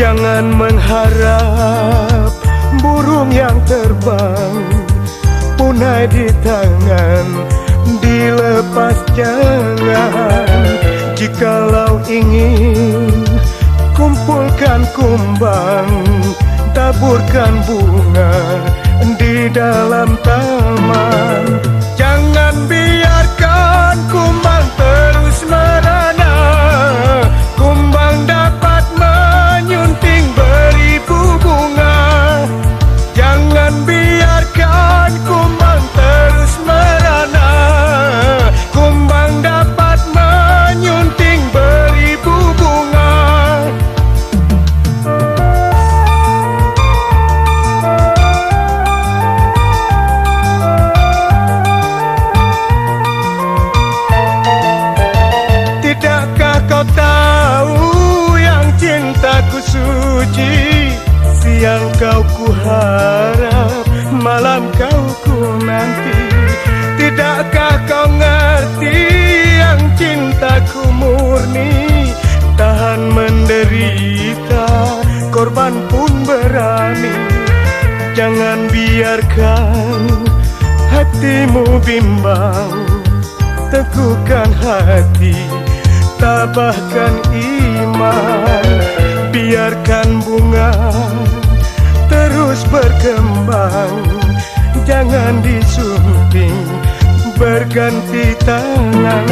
Jangan mengharap burung yang terbang punai di tangan dilepas jangan. Jikalau ingin kumpulkan kumbang taburkan bunga di dalam taman kau tahu yang cintaku suci Siang kau ku harap, malam kau ku nanti Tidakkah kau ngerti yang cintaku murni? Tahan menderita, korban pun berani. Jangan biarkan hatimu bimbang Teguhkan hati tabahkan iman. Biarkan bunga terus berkembang. Jangan disunting berganti tangan